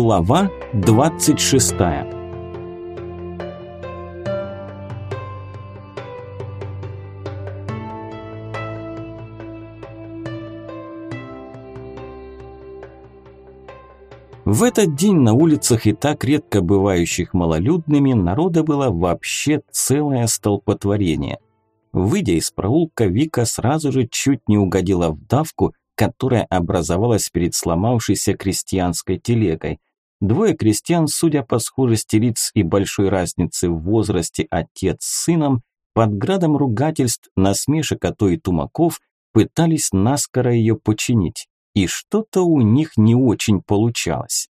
Глава 26 В этот день на улицах и так редко бывающих малолюдными народа было вообще целое столпотворение. Выйдя из проулка, Вика сразу же чуть не угодила в давку, которая образовалась перед сломавшейся крестьянской телегой. Двое крестьян, судя по схожести лиц и большой разнице в возрасте отец с сыном, под градом ругательств, насмешек, а то и тумаков, пытались наскоро ее починить. И что-то у них не очень получалось.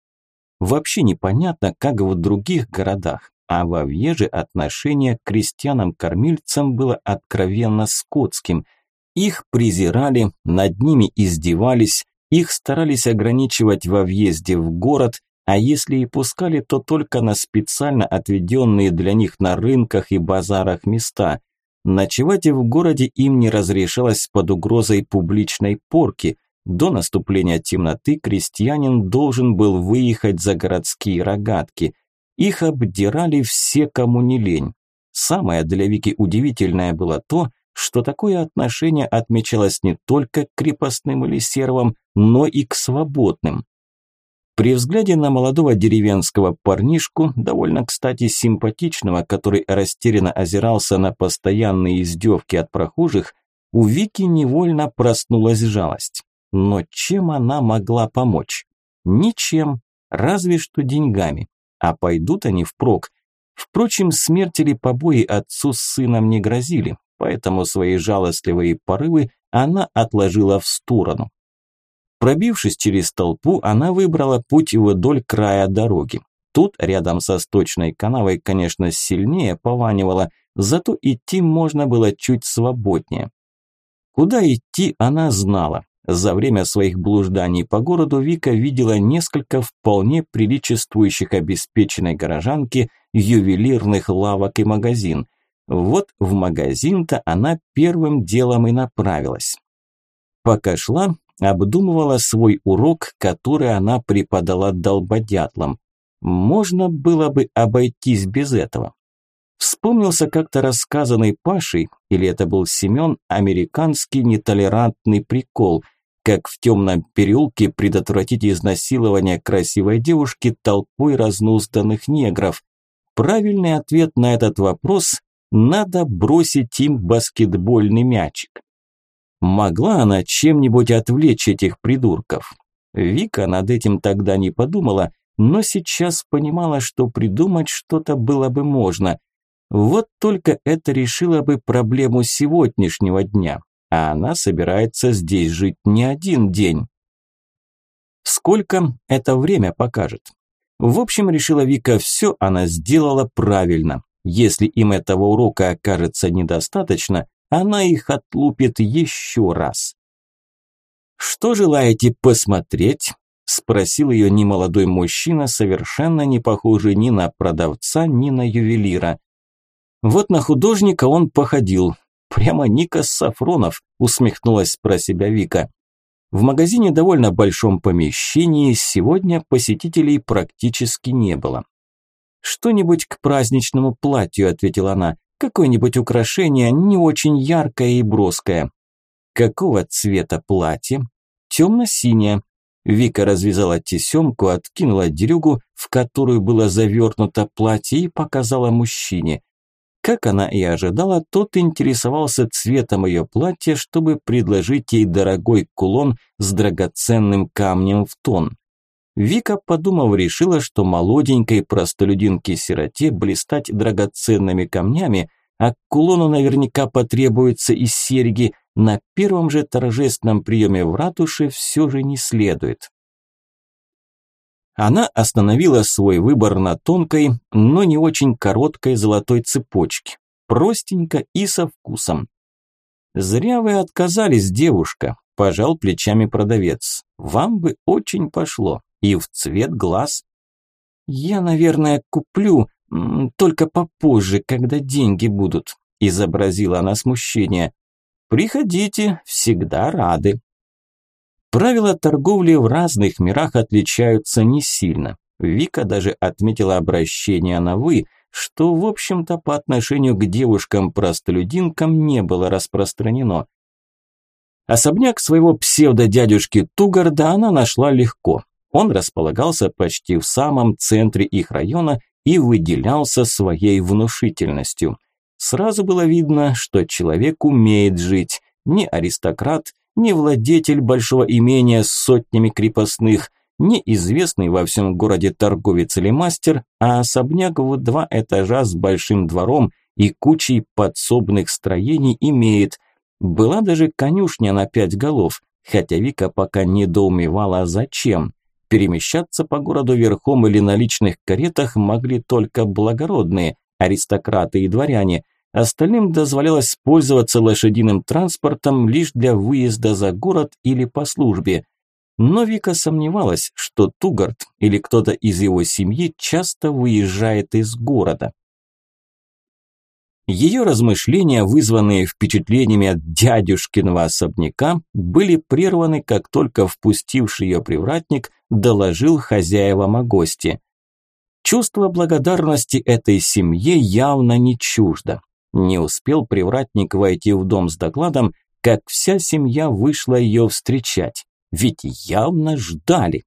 Вообще непонятно, как в других городах, а во Вьеже отношение к крестьянам-кормильцам было откровенно скотским – их презирали, над ними издевались, их старались ограничивать во въезде в город, а если и пускали, то только на специально отведенные для них на рынках и базарах места. Ночевать в городе им не разрешалось под угрозой публичной порки. До наступления темноты крестьянин должен был выехать за городские рогатки. Их обдирали все, кому не лень. Самое для Вики удивительное было то, что такое отношение отмечалось не только к крепостным или сервам, но и к свободным. При взгляде на молодого деревенского парнишку, довольно, кстати, симпатичного, который растерянно озирался на постоянные издевки от прохожих, у Вики невольно проснулась жалость. Но чем она могла помочь? Ничем, разве что деньгами. А пойдут они впрок. Впрочем, смерть или побои отцу с сыном не грозили, поэтому свои жалостливые порывы она отложила в сторону. Пробившись через толпу, она выбрала путь вдоль края дороги. Тут, рядом со сточной канавой, конечно, сильнее пованивало, зато идти можно было чуть свободнее. Куда идти, она знала. За время своих блужданий по городу Вика видела несколько вполне приличествующих обеспеченной горожанке ювелирных лавок и магазин. Вот в магазин-то она первым делом и направилась. Пока шла, обдумывала свой урок, который она преподала долбодятлам. Можно было бы обойтись без этого. Вспомнился как-то рассказанный Пашей, или это был Семен, американский нетолерантный прикол, как в темном переулке предотвратить изнасилование красивой девушки толпой разнузданных негров. Правильный ответ на этот вопрос надо бросить им баскетбольный мячик. Могла она чем-нибудь отвлечь этих придурков? Вика над этим тогда не подумала, но сейчас понимала, что придумать что-то было бы можно. Вот только это решило бы проблему сегодняшнего дня, а она собирается здесь жить не один день. Сколько это время покажет? В общем, решила Вика, все она сделала правильно. Если им этого урока окажется недостаточно, она их отлупит еще раз. «Что желаете посмотреть?» – спросил ее немолодой мужчина, совершенно не похожий ни на продавца, ни на ювелира. Вот на художника он походил. Прямо Ника Сафронов, усмехнулась про себя Вика. В магазине довольно большом помещении сегодня посетителей практически не было. «Что-нибудь к праздничному платью», – ответила она. «Какое-нибудь украшение, не очень яркое и броское». «Какого цвета платье?» «Темно-синее». Вика развязала тесемку, откинула дерюгу, в которую было завернуто платье, и показала мужчине. Как она и ожидала, тот интересовался цветом ее платья, чтобы предложить ей дорогой кулон с драгоценным камнем в тон. Вика, подумав, решила, что молоденькой простолюдинке-сироте блистать драгоценными камнями, а к кулону наверняка потребуются и серьги, на первом же торжественном приеме в ратуше все же не следует. Она остановила свой выбор на тонкой, но не очень короткой золотой цепочке, простенько и со вкусом. «Зря вы отказались, девушка», – пожал плечами продавец. «Вам бы очень пошло и в цвет глаз. «Я, наверное, куплю, только попозже, когда деньги будут», – изобразила она смущение. «Приходите, всегда рады». Правила торговли в разных мирах отличаются не сильно. Вика даже отметила обращение на «вы», что, в общем-то, по отношению к девушкам-простолюдинкам не было распространено. Особняк своего псевдодядюшки Тугарда она нашла легко. Он располагался почти в самом центре их района и выделялся своей внушительностью. Сразу было видно, что человек умеет жить, не аристократ, не владетель большого имения с сотнями крепостных, не известный во всем городе торговец или мастер, а особняк в два этажа с большим двором и кучей подсобных строений имеет. Была даже конюшня на пять голов, хотя Вика пока недоумевала зачем. Перемещаться по городу верхом или на личных каретах могли только благородные, аристократы и дворяне. Остальным дозволялось пользоваться лошадиным транспортом лишь для выезда за город или по службе. Но Вика сомневалась, что Тугард или кто-то из его семьи часто выезжает из города. Ее размышления, вызванные впечатлениями от дядюшкиного особняка, были прерваны, как только впустивший ее привратник доложил хозяевам о гости. Чувство благодарности этой семье явно не чуждо. Не успел привратник войти в дом с докладом, как вся семья вышла ее встречать, ведь явно ждали.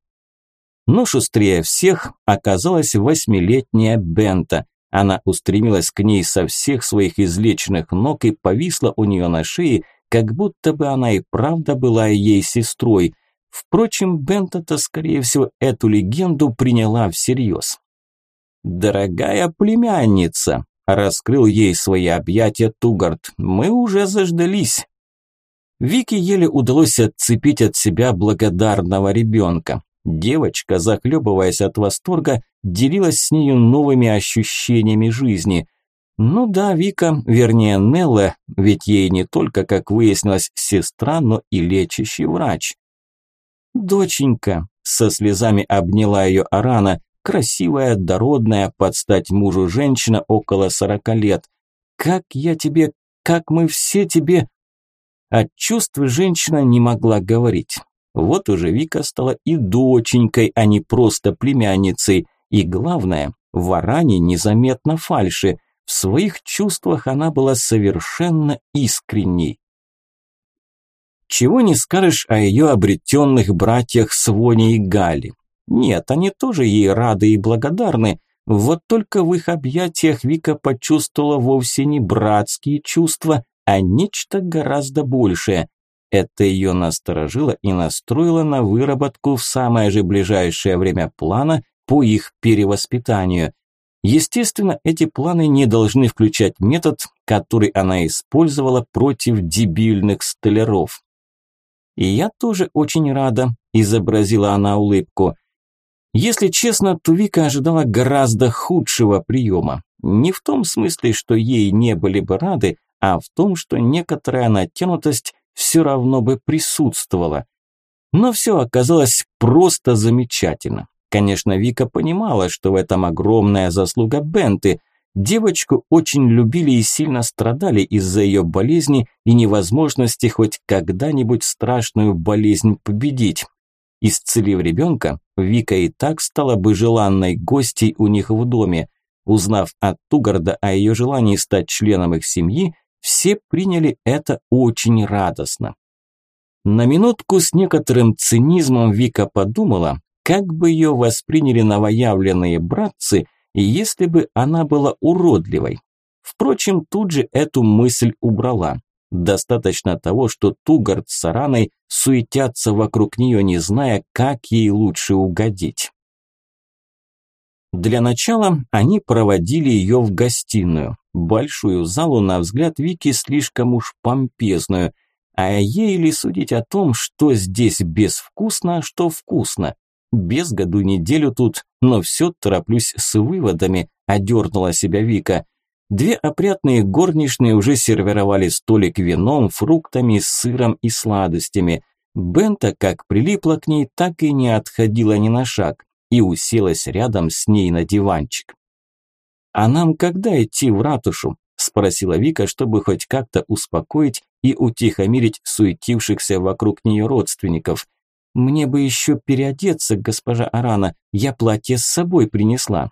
Но шустрее всех оказалась восьмилетняя Бента, она устремилась к ней со всех своих излеченных ног и повисла у нее на шее, как будто бы она и правда была ей сестрой. Впрочем, Бента-то, скорее всего, эту легенду приняла всерьез. «Дорогая племянница», – раскрыл ей свои объятия Тугард, – «мы уже заждались». Вике еле удалось отцепить от себя благодарного ребенка. Девочка, захлебываясь от восторга, делилась с нею новыми ощущениями жизни. Ну да, Вика, вернее Нелла, ведь ей не только, как выяснилось, сестра, но и лечащий врач. «Доченька», – со слезами обняла ее Арана, красивая, дородная, под стать мужу женщина около сорока лет. «Как я тебе, как мы все тебе...» От чувств женщина не могла говорить. Вот уже Вика стала и доченькой, а не просто племянницей. И главное, в Аране незаметно фальши. В своих чувствах она была совершенно искренней. Чего не скажешь о ее обретенных братьях Своне и Гали. Нет, они тоже ей рады и благодарны, вот только в их объятиях Вика почувствовала вовсе не братские чувства, а нечто гораздо большее. Это ее насторожило и настроило на выработку в самое же ближайшее время плана по их перевоспитанию. Естественно, эти планы не должны включать метод, который она использовала против дебильных столяров. «И я тоже очень рада», – изобразила она улыбку. Если честно, то Вика ожидала гораздо худшего приема. Не в том смысле, что ей не были бы рады, а в том, что некоторая натянутость все равно бы присутствовала. Но все оказалось просто замечательно. Конечно, Вика понимала, что в этом огромная заслуга Бенты. Девочку очень любили и сильно страдали из-за ее болезни и невозможности хоть когда-нибудь страшную болезнь победить. Исцелив ребенка, Вика и так стала бы желанной гостьей у них в доме. Узнав от Тугарда о ее желании стать членом их семьи, все приняли это очень радостно. На минутку с некоторым цинизмом Вика подумала, как бы ее восприняли новоявленные братцы, если бы она была уродливой. Впрочем, тут же эту мысль убрала. Достаточно того, что Тугард с Сараной суетятся вокруг нее, не зная, как ей лучше угодить. Для начала они проводили ее в гостиную, большую залу, на взгляд Вики, слишком уж помпезную, а ей ли судить о том, что здесь безвкусно, а что вкусно. Без году неделю тут, но все тороплюсь с выводами, одернула себя Вика. Две опрятные горничные уже сервировали столик вином, фруктами, сыром и сладостями. Бента как прилипла к ней, так и не отходила ни на шаг и уселась рядом с ней на диванчик. «А нам когда идти в ратушу?» – спросила Вика, чтобы хоть как-то успокоить и утихомирить суетившихся вокруг нее родственников. Мне бы еще переодеться, госпожа Арана, я платье с собой принесла».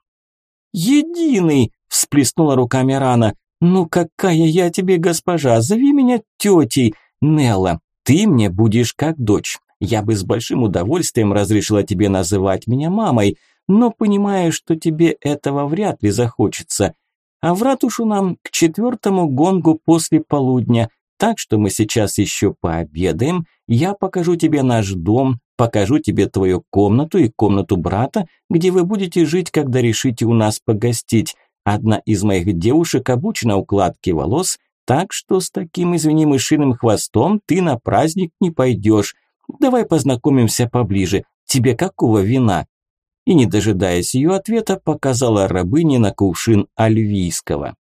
«Единый!» – всплеснула руками Арана. «Ну какая я тебе госпожа, зови меня тетей. Нелла, ты мне будешь как дочь. Я бы с большим удовольствием разрешила тебе называть меня мамой, но понимаю, что тебе этого вряд ли захочется. А в ратушу нам к четвертому гонгу после полудня, так что мы сейчас еще пообедаем, я покажу тебе наш дом, покажу тебе твою комнату и комнату брата, где вы будете жить, когда решите у нас погостить. Одна из моих девушек обучена укладке волос, так что с таким, извини, мышиным хвостом ты на праздник не пойдешь. Давай познакомимся поближе. Тебе какого вина?» И, не дожидаясь ее ответа, показала рабыне на кувшин альвийского.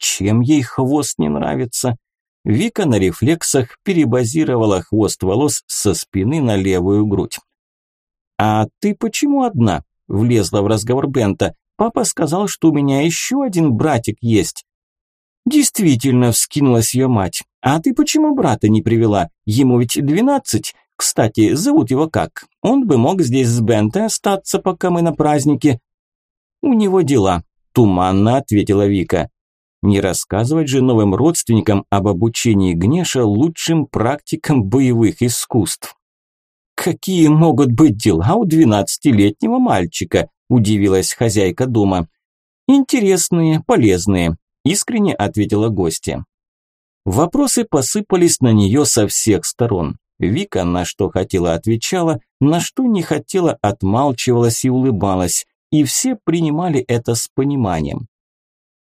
Чем ей хвост не нравится? Вика на рефлексах перебазировала хвост волос со спины на левую грудь. «А ты почему одна?» – влезла в разговор Бента. «Папа сказал, что у меня еще один братик есть». «Действительно», – вскинулась ее мать. «А ты почему брата не привела? Ему ведь двенадцать. Кстати, зовут его как? Он бы мог здесь с Бентой остаться, пока мы на празднике». «У него дела», – туманно ответила Вика. Не рассказывать же новым родственникам об обучении Гнеша лучшим практикам боевых искусств. «Какие могут быть дела у двенадцатилетнего мальчика?» – удивилась хозяйка дома. «Интересные, полезные», – искренне ответила гостья. Вопросы посыпались на нее со всех сторон. Вика на что хотела отвечала, на что не хотела отмалчивалась и улыбалась, и все принимали это с пониманием.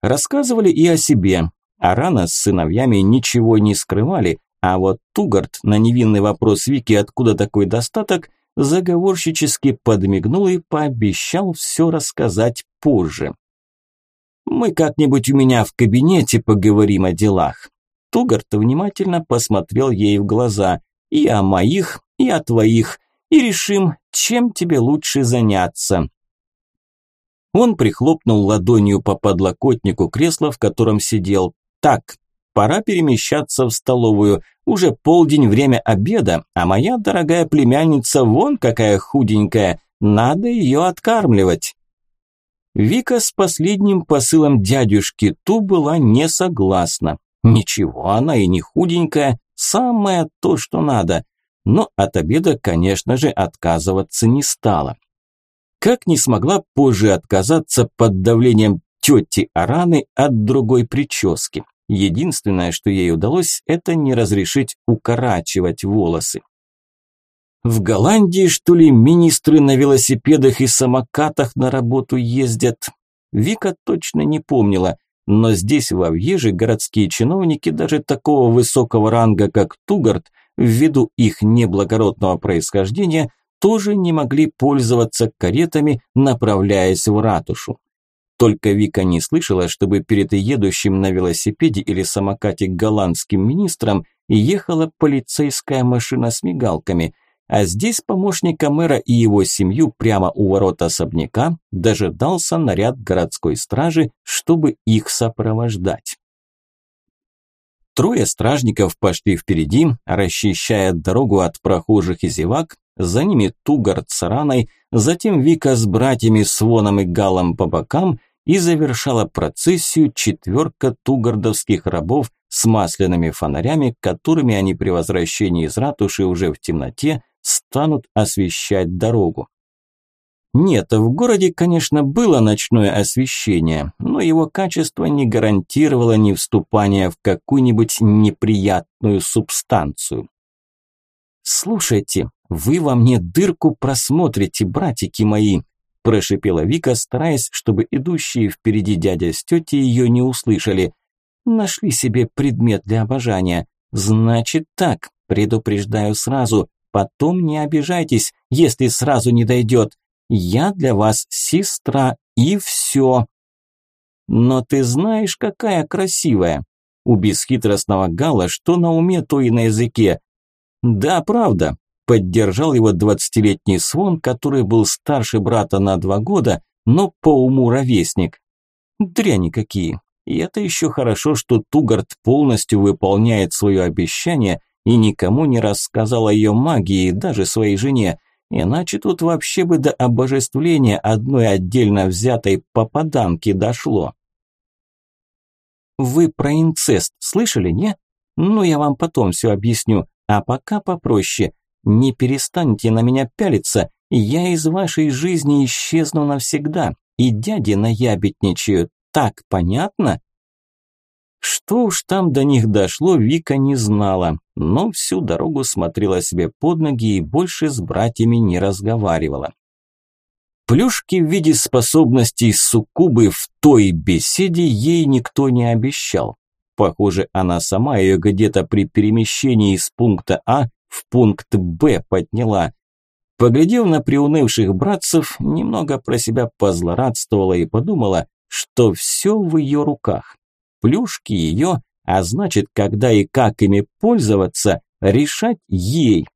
Рассказывали и о себе. Арана с сыновьями ничего не скрывали, а вот Тугарт на невинный вопрос Вики, откуда такой достаток, заговорщически подмигнул и пообещал все рассказать позже. «Мы как-нибудь у меня в кабинете поговорим о делах». Тугарт внимательно посмотрел ей в глаза. «И о моих, и о твоих, и решим, чем тебе лучше заняться». Он прихлопнул ладонью по подлокотнику кресла, в котором сидел. «Так, пора перемещаться в столовую. Уже полдень, время обеда, а моя дорогая племянница вон какая худенькая. Надо ее откармливать». Вика с последним посылом дядюшки Ту была не согласна. Ничего, она и не худенькая, самое то, что надо. Но от обеда, конечно же, отказываться не стала. Как не смогла позже отказаться под давлением тети Араны от другой прически. Единственное, что ей удалось, это не разрешить укорачивать волосы. В Голландии, что ли, министры на велосипедах и самокатах на работу ездят? Вика точно не помнила, но здесь, в Авьеже, городские чиновники даже такого высокого ранга, как Тугарт, ввиду их неблагородного происхождения, тоже не могли пользоваться каретами, направляясь в ратушу. Только Вика не слышала, чтобы перед едущим на велосипеде или самокате голландским министром ехала полицейская машина с мигалками, а здесь помощника мэра и его семью прямо у ворот особняка дожидался наряд городской стражи, чтобы их сопровождать. Трое стражников пошли впереди, расчищая дорогу от прохожих и зевак, за ними Тугард с Раной, затем Вика с братьями Своном и Галом по бокам и завершала процессию четверка тугардовских рабов с масляными фонарями, которыми они при возвращении из ратуши уже в темноте станут освещать дорогу. Нет, в городе, конечно, было ночное освещение, но его качество не гарантировало ни вступания в какую-нибудь неприятную субстанцию. «Слушайте, вы во мне дырку просмотрите, братики мои!» – прошипела Вика, стараясь, чтобы идущие впереди дядя с тетей ее не услышали. «Нашли себе предмет для обожания. Значит так, предупреждаю сразу, потом не обижайтесь, если сразу не дойдет. Я для вас сестра, и все!» «Но ты знаешь, какая красивая!» У бесхитростного Гала что на уме, то и на языке. «Да, правда», – поддержал его двадцатилетний Свон, который был старше брата на два года, но по уму ровесник. Дряни какие. И это еще хорошо, что Тугард полностью выполняет свое обещание и никому не рассказал о ее магии, даже своей жене, иначе тут вообще бы до обожествления одной отдельно взятой попаданки дошло. Вы про инцест слышали, не? Ну, я вам потом все объясню, а пока попроще. Не перестаньте на меня пялиться, я из вашей жизни исчезну навсегда, и дяди наябедничают. Так понятно? Что уж там до них дошло, Вика не знала, но всю дорогу смотрела себе под ноги и больше с братьями не разговаривала. Плюшки в виде способностей суккубы в той беседе ей никто не обещал. Похоже, она сама ее где-то при перемещении из пункта А в пункт Б подняла. Поглядев на приунывших братцев, немного про себя позлорадствовала и подумала, что все в ее руках. Плюшки ее, а значит, когда и как ими пользоваться, решать ей.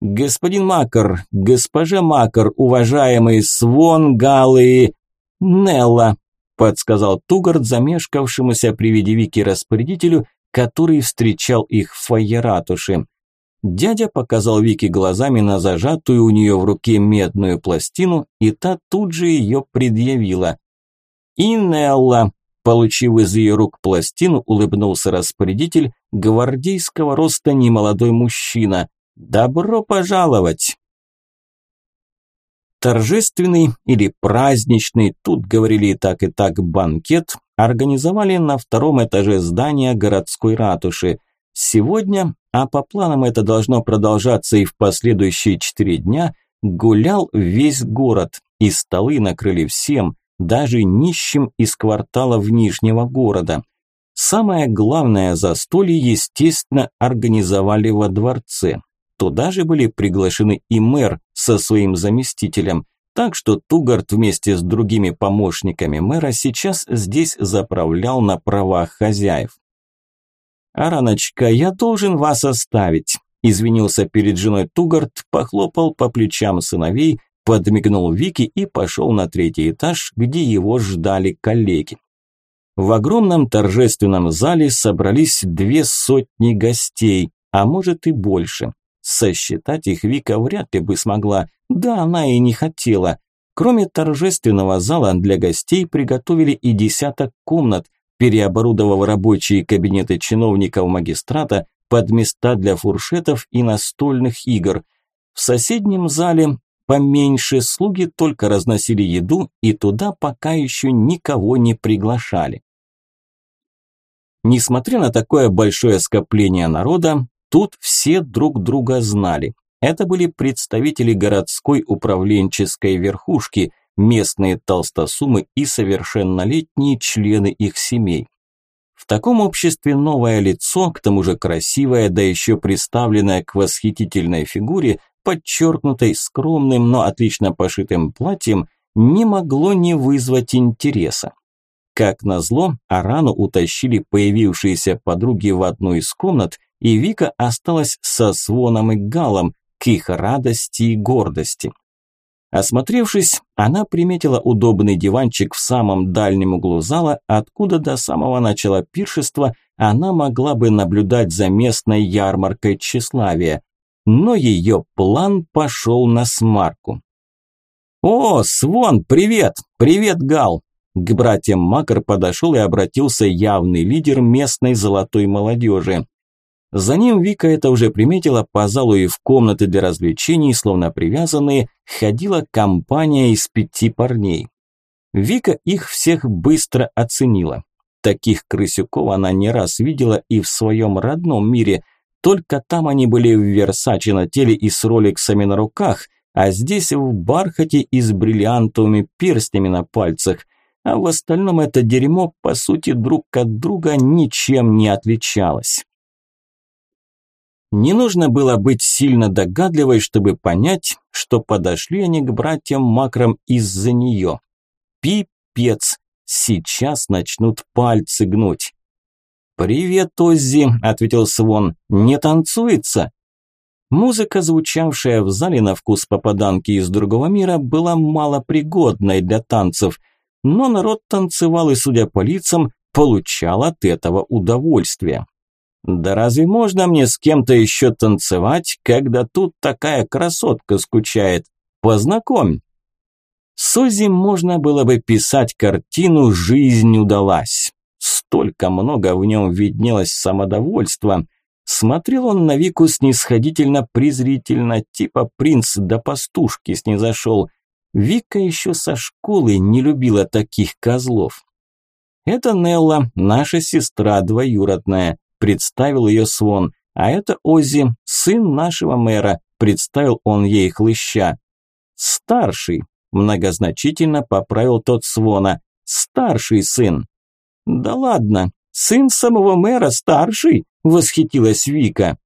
Господин Макар, госпожа Макар, уважаемый Свон, Галы, Нелла, подсказал Тугард замешкавшемуся при виде Вики распорядителю, который встречал их в фойе ратуши. Дядя показал Вике глазами на зажатую у нее в руке медную пластину, и та тут же ее предъявила. И Нелла, получив из ее рук пластину, улыбнулся распорядитель, гвардейского роста немолодой мужчина. «Добро пожаловать!» Торжественный или праздничный, тут говорили и так и так, банкет организовали на втором этаже здания городской ратуши. Сегодня, а по планам это должно продолжаться и в последующие четыре дня, гулял весь город, и столы накрыли всем, даже нищим из кварталов Нижнего города. Самое главное застолье, естественно, организовали во дворце. Туда же были приглашены и мэр со своим заместителем, так что Тугарт вместе с другими помощниками мэра сейчас здесь заправлял на правах хозяев. «Араночка, я должен вас оставить», – извинился перед женой Тугарт, похлопал по плечам сыновей, подмигнул Вики и пошел на третий этаж, где его ждали коллеги. В огромном торжественном зале собрались две сотни гостей, а может и больше. Сосчитать их Вика вряд ли бы смогла, да она и не хотела. Кроме торжественного зала для гостей приготовили и десяток комнат, переоборудовав рабочие кабинеты чиновников магистрата под места для фуршетов и настольных игр. В соседнем зале поменьше слуги только разносили еду и туда пока еще никого не приглашали. Несмотря на такое большое скопление народа, тут все друг друга знали. Это были представители городской управленческой верхушки – местные толстосумы и совершеннолетние члены их семей. В таком обществе новое лицо, к тому же красивое, да еще приставленное к восхитительной фигуре, подчеркнутой скромным, но отлично пошитым платьем, не могло не вызвать интереса. Как назло, Арану утащили появившиеся подруги в одну из комнат, и Вика осталась со Своном и Галом, к их радости и гордости. Осмотревшись, она приметила удобный диванчик в самом дальнем углу зала, откуда до самого начала пиршества она могла бы наблюдать за местной ярмаркой тщеславия. Но ее план пошел на смарку. «О, Свон, привет! Привет, Гал!» К братьям Макар подошел и обратился явный лидер местной золотой молодежи. За ним Вика это уже приметила, по залу и в комнаты для развлечений, словно привязанные, ходила компания из пяти парней. Вика их всех быстро оценила. Таких крысюков она не раз видела и в своем родном мире, только там они были в Версаче на теле и с роликсами на руках, а здесь в бархате и с бриллиантовыми перстнями на пальцах, а в остальном это дерьмо, по сути, друг от друга ничем не отличалось. Не нужно было быть сильно догадливой, чтобы понять, что подошли они к братьям Макрам из-за нее. Пипец, сейчас начнут пальцы гнуть. «Привет, Оззи», – ответил Свон, – «не танцуется?» Музыка, звучавшая в зале на вкус попаданки из другого мира, была малопригодной для танцев, но народ танцевал и, судя по лицам, получал от этого удовольствие. Да разве можно мне с кем-то еще танцевать, когда тут такая красотка скучает? Познакомь. С Ози можно было бы писать картину «Жизнь удалась». Столько много в нем виднелось самодовольства. Смотрел он на Вику снисходительно-презрительно, типа принц до пастушки снизошел. Вика еще со школы не любила таких козлов. «Это Нелла, наша сестра двоюродная», – представил ее Свон. «А это Оззи, сын нашего мэра», – представил он ей хлыща. «Старший», – многозначительно поправил тот Свона. «Старший сын». «Да ладно, сын самого мэра старший?» – восхитилась Вика.